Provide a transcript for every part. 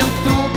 yang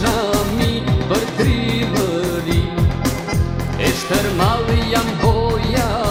Në mi për tri vëri E shtërmal janë boja